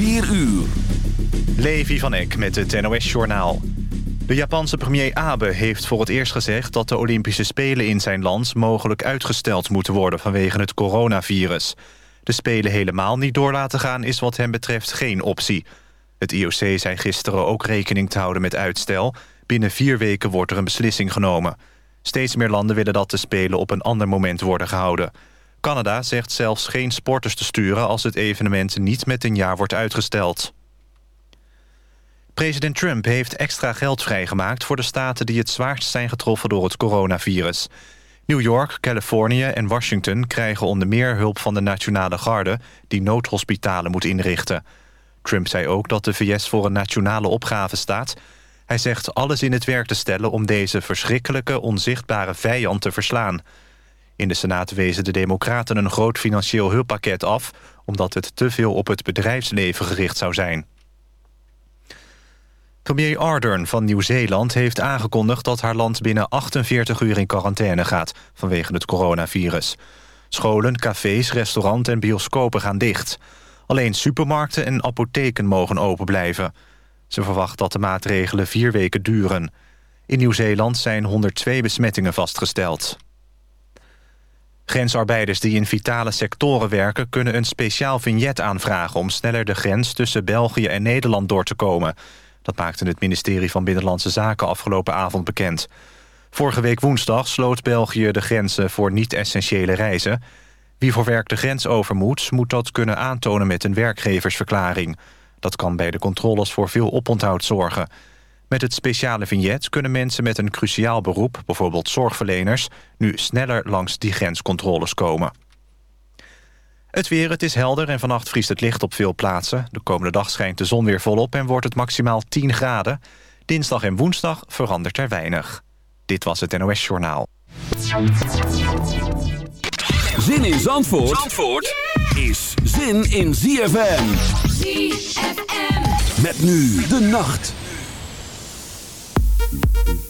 4 uur. Levi van Eck met het NOS-journaal. De Japanse premier Abe heeft voor het eerst gezegd... dat de Olympische Spelen in zijn land mogelijk uitgesteld moeten worden... vanwege het coronavirus. De Spelen helemaal niet door laten gaan is wat hem betreft geen optie. Het IOC zei gisteren ook rekening te houden met uitstel. Binnen vier weken wordt er een beslissing genomen. Steeds meer landen willen dat de Spelen op een ander moment worden gehouden. Canada zegt zelfs geen sporters te sturen... als het evenement niet met een jaar wordt uitgesteld. President Trump heeft extra geld vrijgemaakt... voor de staten die het zwaarst zijn getroffen door het coronavirus. New York, Californië en Washington krijgen onder meer hulp van de Nationale Garde... die noodhospitalen moet inrichten. Trump zei ook dat de VS voor een nationale opgave staat. Hij zegt alles in het werk te stellen om deze verschrikkelijke, onzichtbare vijand te verslaan. In de Senaat wezen de Democraten een groot financieel hulppakket af... omdat het te veel op het bedrijfsleven gericht zou zijn. Premier Ardern van Nieuw-Zeeland heeft aangekondigd... dat haar land binnen 48 uur in quarantaine gaat vanwege het coronavirus. Scholen, cafés, restaurants en bioscopen gaan dicht. Alleen supermarkten en apotheken mogen open blijven. Ze verwacht dat de maatregelen vier weken duren. In Nieuw-Zeeland zijn 102 besmettingen vastgesteld. Grensarbeiders die in vitale sectoren werken... kunnen een speciaal vignet aanvragen... om sneller de grens tussen België en Nederland door te komen. Dat maakte het ministerie van Binnenlandse Zaken afgelopen avond bekend. Vorige week woensdag sloot België de grenzen voor niet-essentiële reizen. Wie voor werk de grens over moet, moet dat kunnen aantonen met een werkgeversverklaring. Dat kan bij de controles voor veel oponthoud zorgen... Met het speciale vignet kunnen mensen met een cruciaal beroep... bijvoorbeeld zorgverleners, nu sneller langs die grenscontroles komen. Het weer, het is helder en vannacht vriest het licht op veel plaatsen. De komende dag schijnt de zon weer volop en wordt het maximaal 10 graden. Dinsdag en woensdag verandert er weinig. Dit was het NOS Journaal. Zin in Zandvoort, Zandvoort is zin in ZFM. ZFM. Met nu de nacht. Thank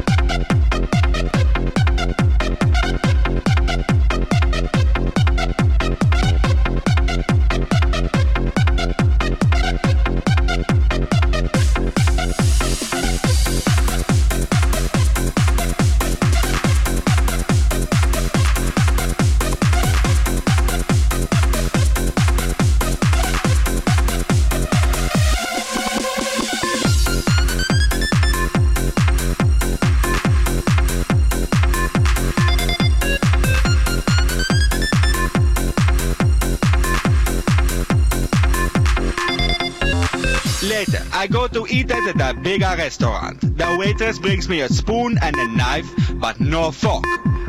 Go to eat at the bigger restaurant. The waitress brings me a spoon and a knife, but no fork.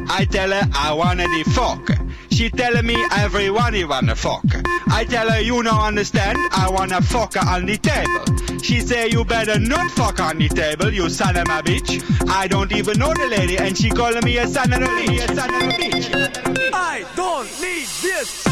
I tell her I want the fork. She telling me everyone you want a fork. I tell her you don't understand, I want a fork on the table. She say you better not fuck on the table, you son of a bitch. I don't even know the lady, and she calling me a son of a bitch. A son of a bitch. I don't need this.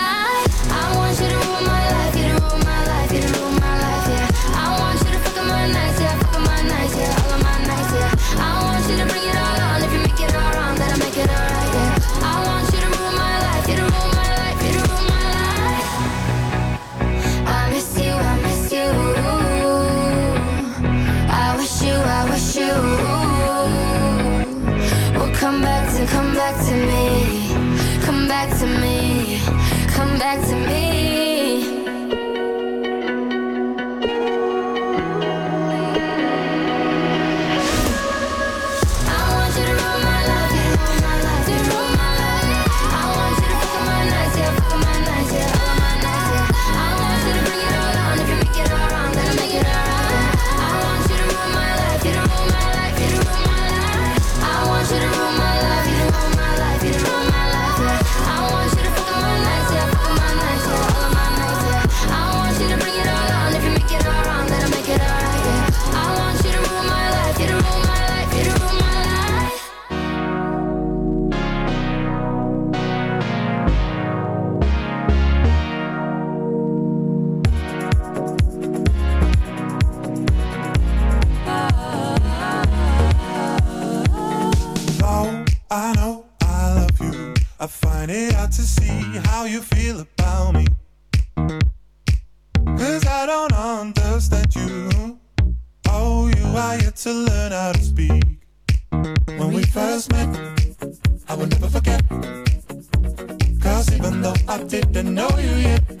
back to though I didn't know you yet.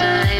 Time.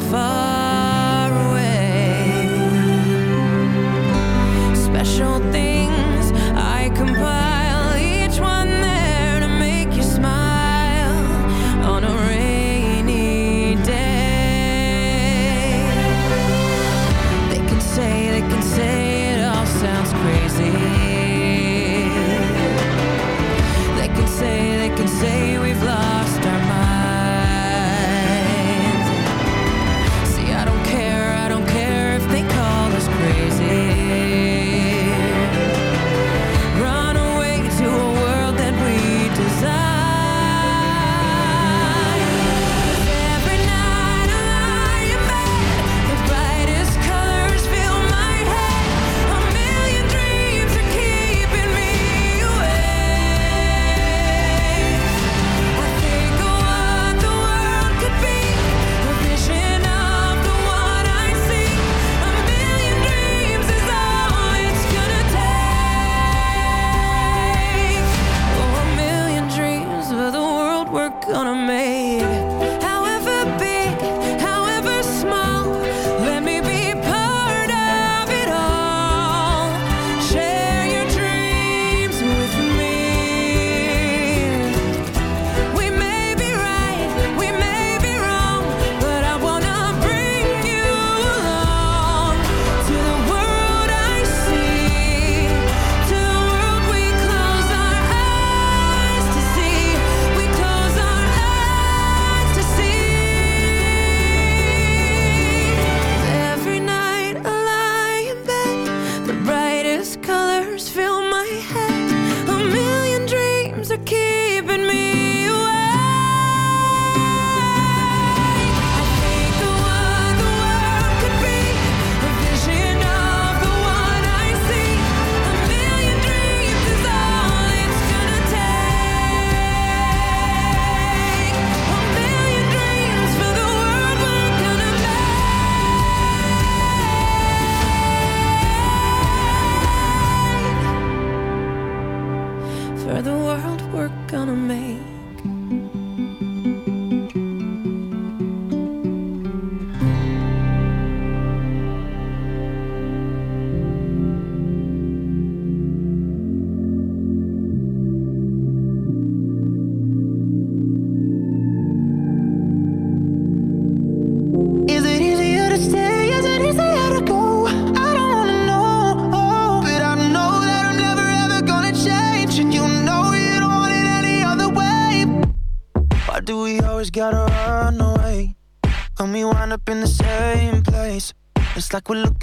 from far.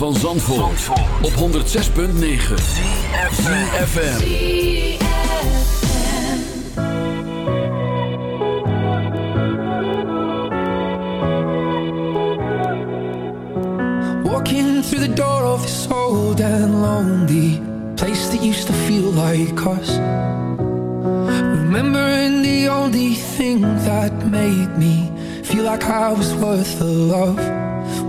van Zandvoort, op 106.9 FM. Walking through the door of this old and lonely place that used to feel like us. Remembering the only thing that made me feel like I was worth the love.